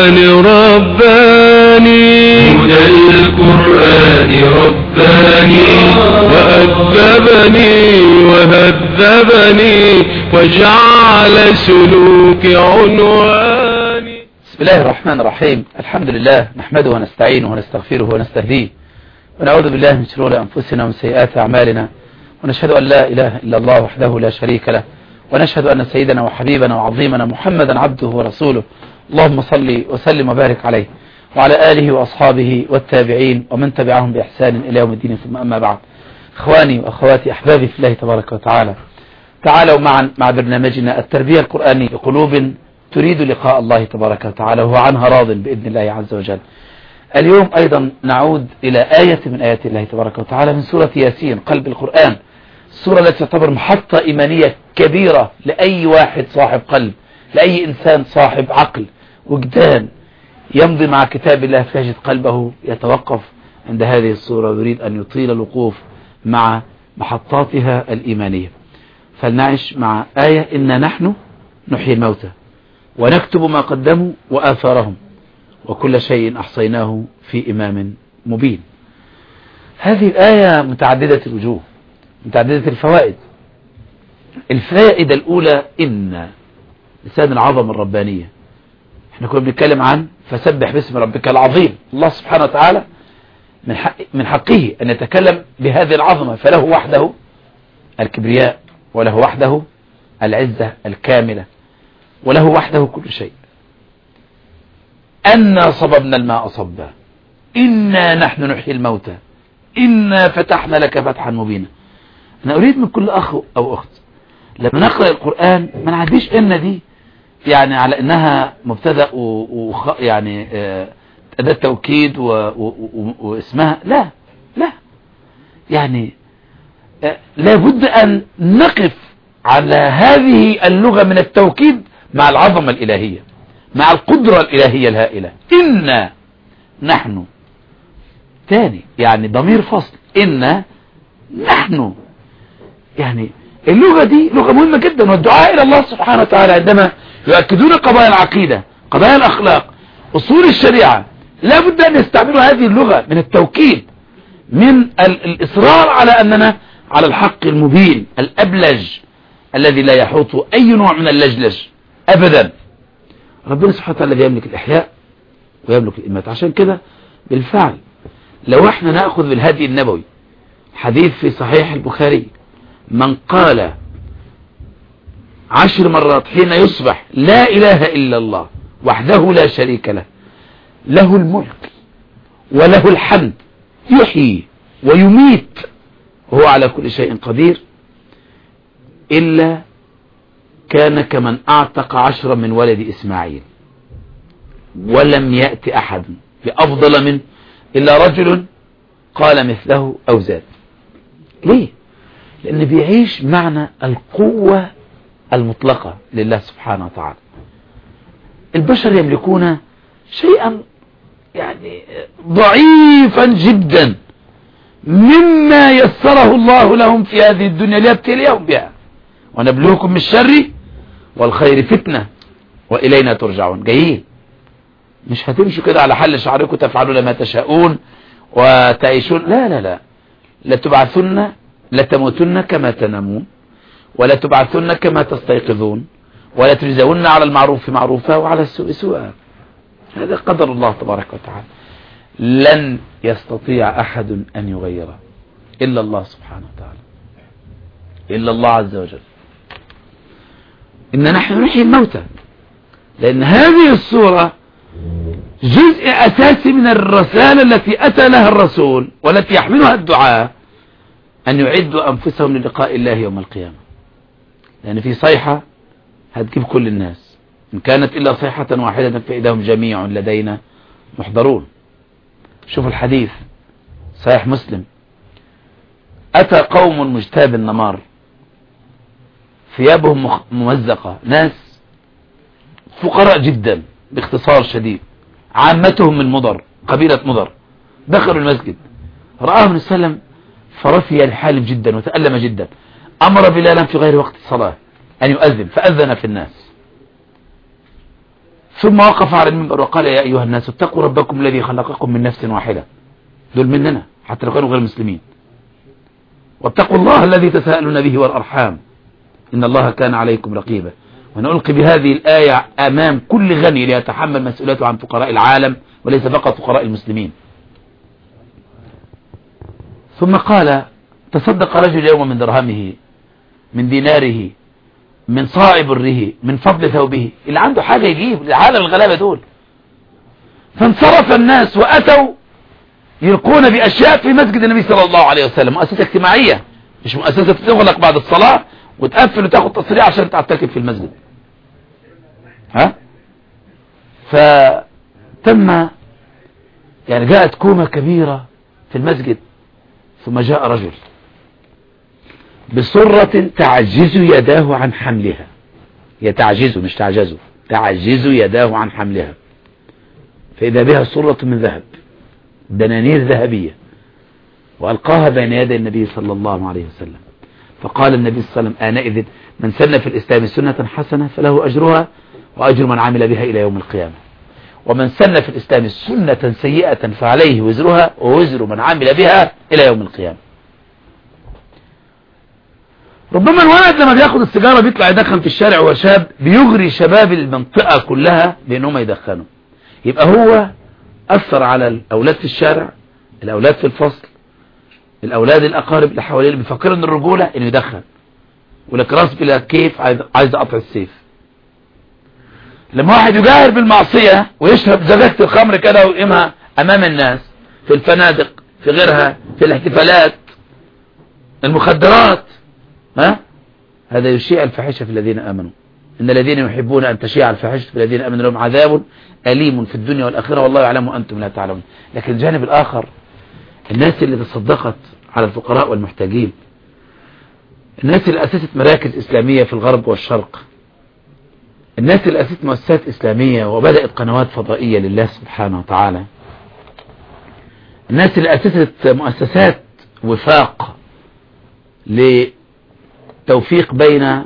رباني هدى القرآن رباني. وأدبني وهذبني وجعل سلوك عنواني. بسم الله الرحمن الرحيم. الحمد لله نحمده ونستعينه ونستغفره ونستهديه. ونعوذ بالله من شرور أنفسنا ومن سيئات أعمالنا. ونشهد أن لا إله إلا الله وحده لا شريك له. ونشهد أن سيدنا وحبيبنا وعظيمنا محمدا عبده ورسوله. اللهم صل وسلم وبارك عليه وعلى آله وأصحابه والتابعين ومن تبعهم بإحسان إلى يوم الدين. ثم أما بعد إخواني وأخواتي أحبابي في الله تبارك وتعالى تعالوا معا مع برنامجنا التربية القرآنية لقلوب تريد لقاء الله تبارك وتعالى وهو عنها راض بإذن الله عز وجل. اليوم أيضا نعود إلى آية من آيات الله تبارك وتعالى من سورة ياسين قلب القرآن. السورة التي تعتبر محطة إيمانية كبيرة لأي واحد صاحب قلب لأي إنسان صاحب عقل. وجدان يمضي مع كتاب الله فيجد قلبه يتوقف عند هذه الصورة ويريد أن يطيل الوقوف مع محطاتها الإيمانية. فلنعش مع آية إن نحن نحيي الموتى ونكتب ما قدموا وآثارهم وكل شيء أحصيناه في إمام مبين. هذه الآية متعددة الوجوه متعددة الفوائد. الفائدة الأولى إن لسان العظمة الربانية. إحنا كنا بنتكلم عن فسبح باسم ربك العظيم. الله سبحانه وتعالى من, حق من حقه أن يتكلم بهذه العظمة فله وحده الكبرياء وله وحده العزة الكاملة وله وحده كل شيء. أنا صببنا الماء صبا. إنا نحن نحيي الموتى. إنا فتحنا لك فتحا مبينا. أنا أريد من كل أخ أو أخت لما نقرأ القرآن ما نعديش إن دي يعني على إنها مبتدأ وخ يعني أداة توكيد واسمها لا لا. يعني لابد أن نقف على هذه اللغة من التوكيد مع العظمة الإلهية مع القدرة الإلهية الهائلة. إنا نحن تاني يعني ضمير فصل إنا نحن يعني اللغة دي لغة مهمة جدا والدعاء إلى الله سبحانه وتعالى عندما يؤكدون قضايا العقيدة قضايا الأخلاق أصول الشريعة. لا بد أن يستعملوا هذه اللغة من التوكيد من الإصرار على أننا على الحق المبين الأبلج الذي لا يحوط أي نوع من اللجلج. أبدا. ربنا سبحانه وتعالى الذي يملك الإحياء ويملك الإمات. عشان كده بالفعل لو إحنا نأخذ بالهدي النبوي حديث في صحيح البخاري من قال عشر مرات حين يصبح لا إله إلا الله وحده لا شريك له. له الملك وله الحمد. يحيي ويميت. وهو على كل شيء قدير. إلا كان كمن أعتق عشرا من ولد إسماعيل. ولم يأتي أحد بأفضل منه إلا رجل قال مثله أو زاد. ليه؟ لأن بيعيش معنى القوة المطلقة لله سبحانه وتعالى. البشر يملكون شيئا يعني ضعيفا جدا مما يسره الله لهم في هذه الدنيا ليبتليهم بها. ونبلوكم من الشر والخير فتنة وإلينا ترجعون. جايين. مش هتمشوا كده على حل شعركم تفعلون ما تشاءون وتعيشون. لا لا لا. لتبعثن لتموتن كما تنامون. ولا تبعثن كما تستيقظون ولا تجزون على المعروف معروفا وعلى السوء سوءا. هذا قدر الله تبارك وتعالى. لن يستطيع أحد أن يغيره إلا الله سبحانه وتعالى. إلا الله عز وجل. إن نحن نحيي الموتى. لأن هذه الصورة جزء أساسي من الرسالة التي أتى لها الرسول والتي يحملها الدعاء أن يعدوا أنفسهم للقاء الله يوم القيامة. لأن في صيحة هتجيب كل الناس. إن كانت إلا صيحة واحدة فإذا هم جميع لدينا محضرون. شوف الحديث صحيح مسلم. أتى قوم مجتاب النمار. ثيابهم ممزقة. ناس فقراء جدا باختصار شديد. عامتهم من مضر قبيلة مضر. دخلوا المسجد. رآهم السلام فرثي الحالف جدا وتألم جدا. أمر بلالا في غير وقت الصلاة أن يؤذن فأذن في الناس. ثم وقف على المنبر وقال يا أيها الناس اتقوا ربكم الذي خلقكم من نفس واحدة. دول مننا حتى لو كانوا غير مسلمين. واتقوا الله الذي تساءلون به والأرحام. إن الله كان عليكم رقيبا. ونلقي بهذه الآية أمام كل غني ليتحمل مسؤوليته عن فقراء العالم وليس فقط فقراء المسلمين. ثم قال تصدق رجل يوم من درهمه من ديناره من صاع بره من فضل ثوبه. اللي عنده حاجة يجيب لعالم الغلابة دول. فانصرف الناس وأتوا يلقون بأشياء في مسجد النبي صلى الله عليه وسلم. مؤسسة اجتماعية مش مؤسسة تغلق بعد الصلاة وتقفل وتاخد تصريح عشان تعتكف في المسجد. ها؟ فتم يعني جاءت كومة كبيرة في المسجد ثم جاء رجل. بصرة تعجز يداه عن حملها. يتعجز مش تعجزه تعجز يداه عن حملها. فإذا بها صرة من ذهب دنانير ذهبية وألقاها بين يدي النبي صلى الله عليه وسلم. فقال النبي صلى الله عليه وسلم آنئذ من سن في الإسلام سنة حسنة فله أجرها وأجر من عمل بها إلى يوم القيامة. ومن سن في الإسلام سنة سيئة فعليه وزرها ووزر من عمل بها إلى يوم القيامة. ربما الولد لما بياخد السيجارة بيطلع يدخن في الشارع وهو شاب بيغري شباب المنطقة كلها بأنهم يدخنوا. يبقى هو أثر على الأولاد في الشارع الأولاد في الفصل الأولاد الأقارب اللي حواليه اللي بيفكروا إن الرجولة إنه يدخن. ولك رأس بلا كيف عايز عايز أقطع السيف. لما واحد يجاهر بالمعصية ويشرب زجاجة الخمر كده ويقيمها أمام الناس في الفنادق في غيرها في الاحتفالات المخدرات ها؟ هذا يشيع الفاحشة في الذين آمنوا. إن الذين يحبون أن تشيع الفاحشة في الذين آمنوا لهم عذاب أليم في الدنيا والآخرة والله يعلم وأنتم لا تعلمون. لكن الجانب الآخر الناس اللي تصدقت على الفقراء والمحتاجين الناس اللي أسست مراكز إسلامية في الغرب والشرق الناس اللي أسست مؤسسات إسلامية وبدأت قنوات فضائية لله سبحانه وتعالى الناس اللي أسست مؤسسات وفاق لتوفيق بين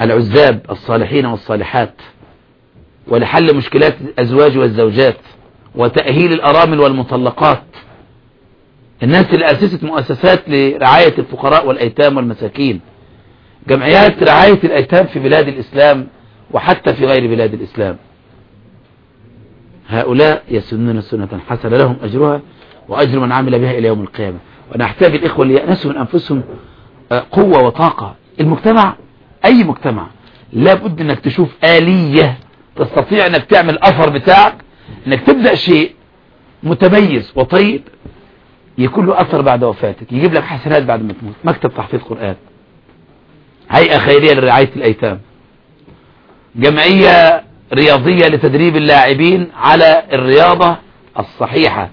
العزاب الصالحين والصالحات ولحل مشكلات الأزواج والزوجات وتأهيل الأرامل والمطلقات. الناس اللي أسست مؤسسات لرعاية الفقراء والأيتام والمساكين. جمعيات رعاية الأيتام في بلاد الإسلام وحتى في غير بلاد الإسلام. هؤلاء يسنون سنة حسنة لهم أجرها وأجر من عمل بها إلى يوم القيامة. وأنا أحتاج الإخوة اللي يأنسوا من أنفسهم قوة وطاقة. المجتمع أي مجتمع لابد أنك تشوف آلية تستطيع أنك تعمل الأثر بتاعك أنك تبدأ شيء متميز وطيب يكون له أثر بعد وفاتك يجيب لك حسنات بعد ما تموت. مكتب تحفيظ قرآن. هيئة خيرية لرعاية الأيتام. جمعية رياضية لتدريب اللاعبين على الرياضة الصحيحة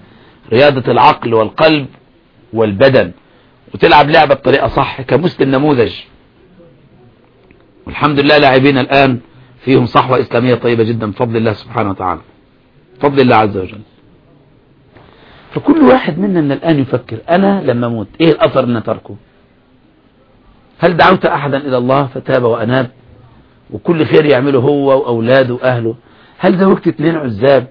رياضة العقل والقلب والبدن. وتلعب لعبة بطريقة صح كمسلم نموذج. والحمد لله لاعبين الآن فيهم صحوة إسلامية طيبة جدا بفضل الله سبحانه وتعالى. بفضل الله عز وجل. فكل واحد منا من الآن يفكر أنا لما أموت إيه الأثر اللي تركه؟ هل دعوت أحدا إلى الله فتاب وأناب؟ وكل خير يعمله هو وأولاده وأهله؟ هل زوجت اثنين عزاب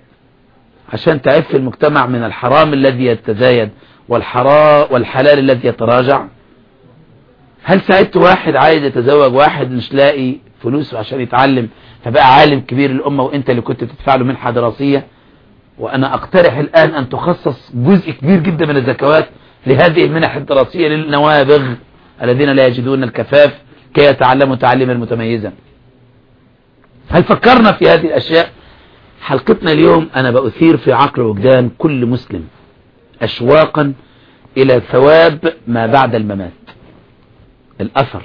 عشان تعف المجتمع من الحرام الذي يتزايد؟ والحلال الذي يتراجع. هل ساعدت واحد عايز يتزوج واحد مش لاقي فلوسه عشان يتعلم فبقى عالم كبير الأمة وأنت اللي كنت تدفع له منحة دراسية وأنا أقترح الآن أن تخصص جزء كبير جدا من الزكوات لهذه المنح الدراسية للنوابغ الذين لا يجدون الكفاف كي يتعلموا تعليما متميزا. هل فكرنا في هذه الأشياء؟ حلقتنا اليوم أنا بأثير في عقل وجدان كل مسلم. أشواقا إلى ثواب ما بعد الممات. الأثر.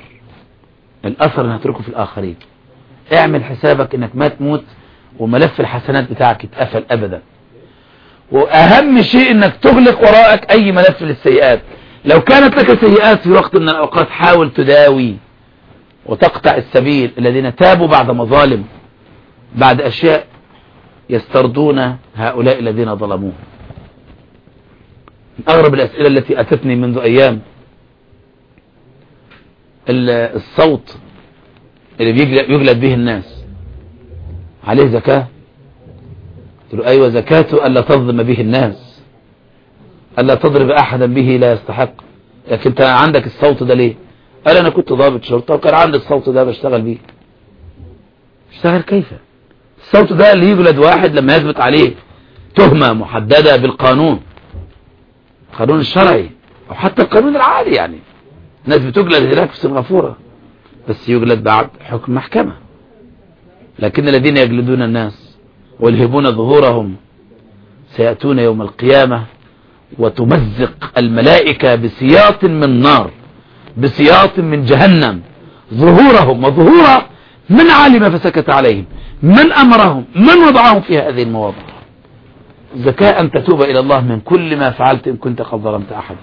الأثر اللي هتركه في الآخرين. اعمل حسابك إنك ما تموت وملف الحسنات بتاعك يتقفل أبدا. وأهم شيء إنك تغلق وراءك أي ملف للسيئات. لو كانت لك سيئات في وقت من الأوقات حاول تداوي وتقطع السبيل الذين تابوا بعد مظالم بعد أشياء يسترضون هؤلاء الذين ظلموه من أغرب الأسئلة التي أتتني منذ أيام. الصوت اللي بيجلد به الناس. عليه زكاة؟ قلت له أيوة زكاته ألا تظلم به الناس. ألا تضرب أحدا به لا يستحق. لكن أنت عندك الصوت ده ليه؟ قال أنا كنت ضابط شرطة وكان عندي الصوت ده بشتغل بيه. اشتغل كيف؟ الصوت ده اللي يجلد واحد لما يثبت عليه تهمة محددة بالقانون. القانون الشرعي أو حتى القانون العادي يعني. الناس بتجلد هناك في سنغافورة بس يجلد بعد حكم محكمة. لكن الذين يجلدون الناس ويلهبون ظهورهم سيأتون يوم القيامة وتمزق الملائكة بسياط من نار بسياط من جهنم. ظهورهم وظهور من علم فسكت عليهم من أمرهم من وضعهم في هذه المواضع. الزكاة أن تتوب إلى الله من كل ما فعلت إن كنت قد ظلمت أحدا.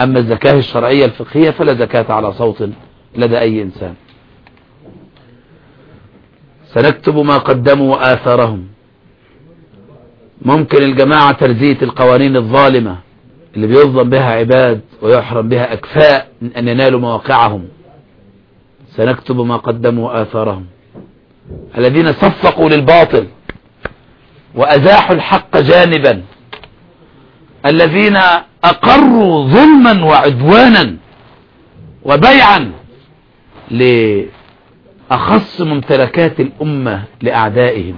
أما الزكاة الشرعية الفقهية فلا زكاة على صوت لدى أي إنسان. سنكتب ما قدموا وآثارهم ممكن الجماعة ترزية القوانين الظالمة اللي بيظلم بها عباد ويحرم بها أكفاء من أن ينالوا مواقعهم. سنكتب ما قدموا وآثارهم الذين صفقوا للباطل. وأزاحوا الحق جانبا. الذين أقروا ظلما وعدوانا وبيعا لأخص ممتلكات الأمة لأعدائهم.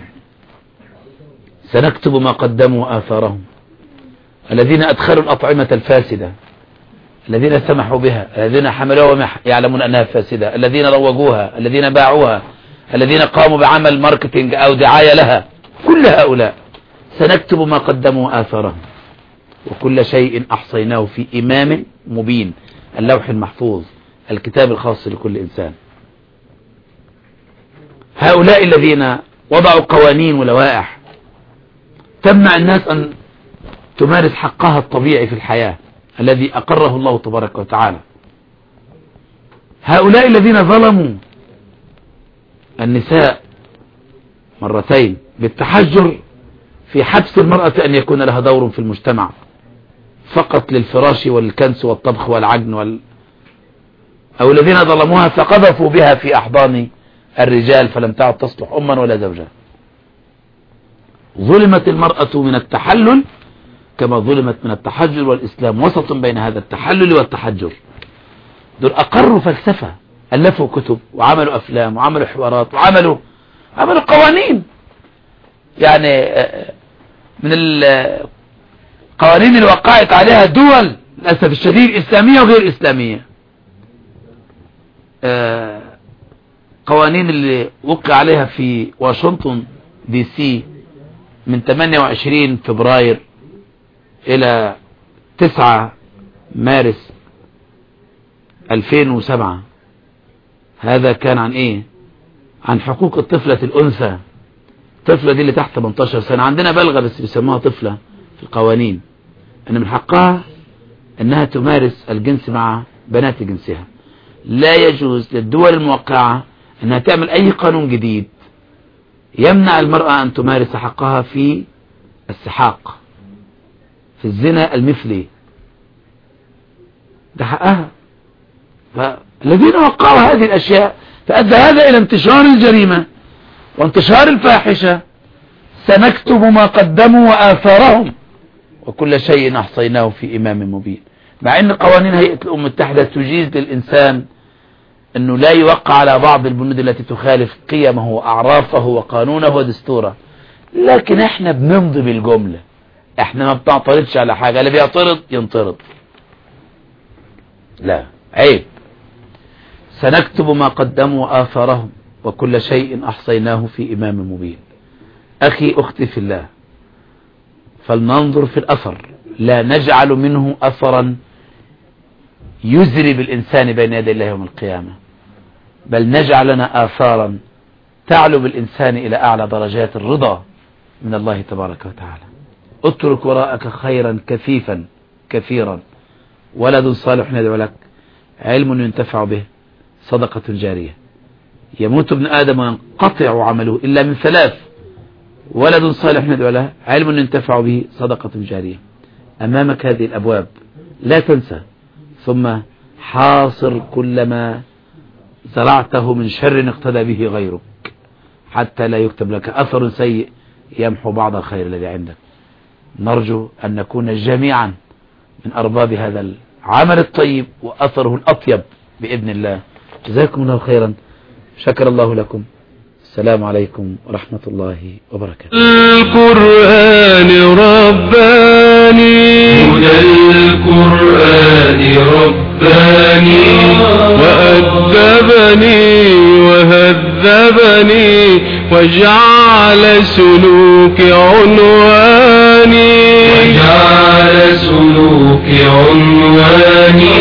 سنكتب ما قدموا آثارهم. الذين أدخلوا الأطعمة الفاسدة. الذين سمحوا بها. الذين حملوها وما يعلمون أنها فاسدة. الذين روجوها. الذين باعوها. الذين قاموا بعمل ماركتينج أو دعاية لها. كل هؤلاء سنكتب ما قدموا آثارهم. وكل شيء أحصيناه في إمام مبين اللوح المحفوظ الكتاب الخاص لكل إنسان. هؤلاء الذين وضعوا قوانين ولوائح تمنع الناس أن تمارس حقها الطبيعي في الحياة الذي أقره الله تبارك وتعالى. هؤلاء الذين ظلموا النساء مرتين بالتحجر في حبس المرأة أن يكون لها دور في المجتمع فقط للفراش والكنس والطبخ والعجن وال... أو الذين ظلموها فقذفوا بها في أحضان الرجال فلم تعد تصلح أما ولا زوجا. ظلمت المرأة من التحلل كما ظلمت من التحجر والإسلام وسط بين هذا التحلل والتحجر. دول أقروا فلسفة ألفوا كتب وعملوا أفلام وعملوا حوارات وعملوا عملوا قوانين يعني من القوانين اللي وقعت عليها دول للأسف الشديد إسلامية وغير إسلامية. قوانين اللي وقع عليها في واشنطن دي سي من 28 فبراير إلى 9 مارس 2007 هذا كان عن إيه؟ عن حقوق الطفلة الأنثى. الطفلة دي اللي تحت 18 سنة. عندنا بلغة بس بيسموها طفلة في القوانين. أن من حقها أنها تمارس الجنس مع بنات جنسها. لا يجوز للدول الموقعة أنها تعمل أي قانون جديد يمنع المرأة أن تمارس حقها في السحاق في الزنا المثلي. ده حقها. فالذين وقعوا هذه الأشياء فأدى هذا إلى انتشار الجريمة وانتشار الفاحشة. سنكتب ما قدموا وآثارهم. وكل شيء أحصيناه في إمام مبين. مع أن قوانين هيئة الأمم المتحدة تجيز للإنسان أنه لا يوقع على بعض البنود التي تخالف قيمه وأعرافه وقانونه ودستوره. لكن إحنا بنمضي بالجملة. إحنا ما بنعترضش على حاجة. اللي بيعترض ينطرد لا. عيب. سنكتب ما قدموا آثارهم وكل شيء أحصيناه في إمام مبين. أخي أختي في الله فلننظر في الأثر. لا نجعل منه أثرا يزري بالإنسان بين يدي الله يوم القيامة بل نجعل لنا آثارا تعلو بالإنسان إلى أعلى درجات الرضا من الله تبارك وتعالى. اترك وراءك خيرا كثيفا كثيرا. ولد صالح يدعو لك علم ينتفع به. صدقة جارية يموت ابن آدم وينقطع عمله إلا من ثلاث. ولد صالح يدعو له علم ينتفع به صدقة جارية أمامك هذه الأبواب لا تنسى. ثم حاصر كل ما زرعته من شر اقتدى به غيرك. حتى لا يكتب لك أثر سيء يمحو بعض الخير الذي عندك. نرجو أن نكون جميعا من أرباب هذا العمل الطيب وأثره الأطيب بإذن الله. جزاكم الله خيرا. شكر الله لكم. السلام عليكم ورحمة الله وبركاته. القرآن رباني. هدى القرآن رباني. وأدبني وهذبني وجعل سلوك عنواني. وجعل سلوك عنواني.